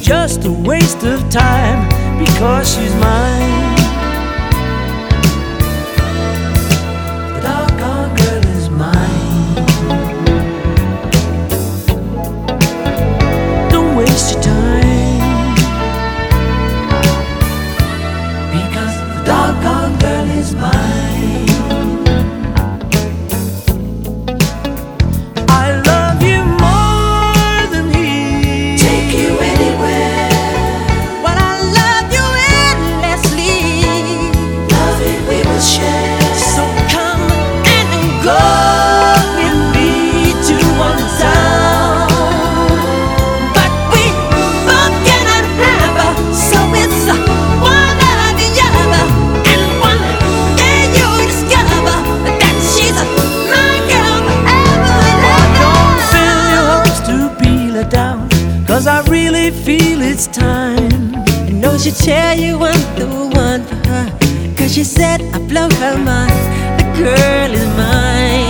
Just a waste of time because she's mine. The doggone girl is mine. Don't waste your time Cause I really feel it's time. I know she tell you I'm the one for her. Cause she said I blow her mind. The girl is mine.